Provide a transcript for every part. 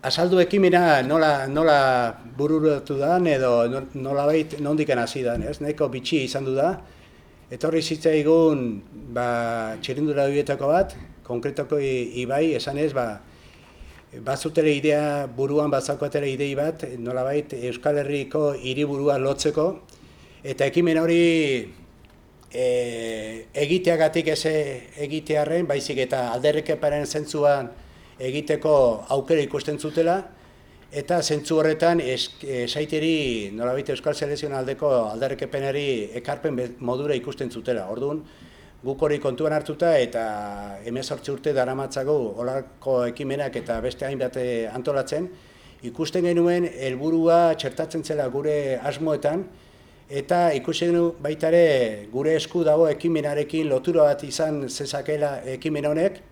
Azaldu ekimena nola, nola bururatu da, edo nola baita nondiken hasi da, ez? Neko bitxi izan du da. Etorri zitzaigun ba, txirindura duetako bat, konkretoko ibai, esan ez, ba, bazutere idea buruan bazakoetera idei bat, nola baita Euskal Herriko hiriburua lotzeko, eta ekimen hori e, egiteagatik ez egitearen, baizik eta alderrikeparen zentzuan, egiteko aukera ikusten zutela, eta zentzu horretan esaiteri nolabait Euskal Selezioen aldeko aldarrekepenari ekarpen modura ikusten zutela. Orduan, guk hori kontuan hartuta eta emezortzi urte daramatzago olako ekimenak eta beste hainbat eh, antolatzen, ikusten genuen helburua txertatzen zela gure asmoetan, eta ikusten genuen baitare gure esku dago ekimenarekin lotura bat izan zezakela ekimen honek,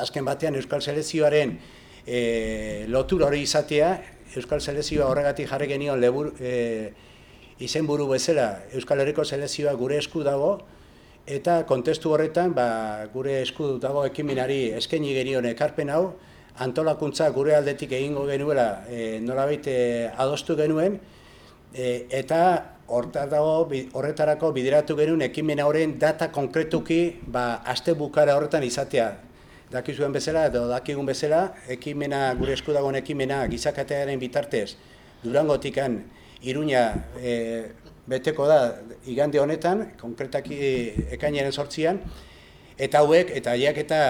azken batean Euskal Selezioaren e, lotur hori izatea, Euskal Selezioa horregatik jarri genion lebur, e, izenburu bezala Euskal Herriko Selezioa gure esku dago, eta kontestu horretan ba, gure esku dago ekiminari eskaini genion ekarpen hau, antolakuntza gure aldetik egingo genuela e, nolabait e, adostu genuen, e, eta horretarako bideratu genuen ekimen horren data konkretuki ba, aste bukara horretan izatea dakizuen bezala edo dakigun bezala, ekimena, gure esku dagoen ekimena gizakatearen bitartez Durangotikan Iruña e, beteko da igande honetan, konkretaki ekainaren sortzian, eta hauek, eta haiek eta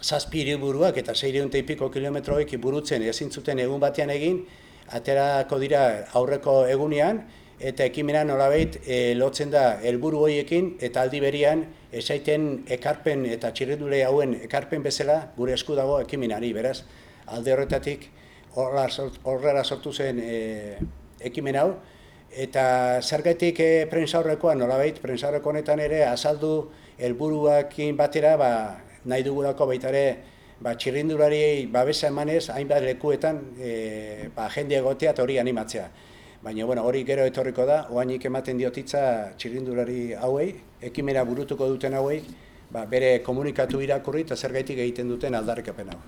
zazpi buruak eta zeireun teipiko kilometroek burutzen ezin zuten egun batean egin, aterako dira aurreko egunean, eta ekimena nolabait e, lotzen da helburu horiekin eta aldi berian esaiten ekarpen eta txirrendule hauen ekarpen bezala gure esku dago ekimenari, beraz, alde horretatik horrela sortu zen e, ekimen hau, eta zergetik e, prensa horrekoa nolabait, prensa horreko honetan ere azaldu helburuakin batera ba, nahi dugulako baita ere ba, txirrindulari babesa emanez hainbat lekuetan e, ba, jende egotea eta hori animatzea. Baina bueno, hori gero etorriko da, oainik ematen diotitza txirrindulari hauei, ekimera burutuko duten hauei, ba, bere komunikatu irakurri eta zer egiten duten aldarrikapen hau.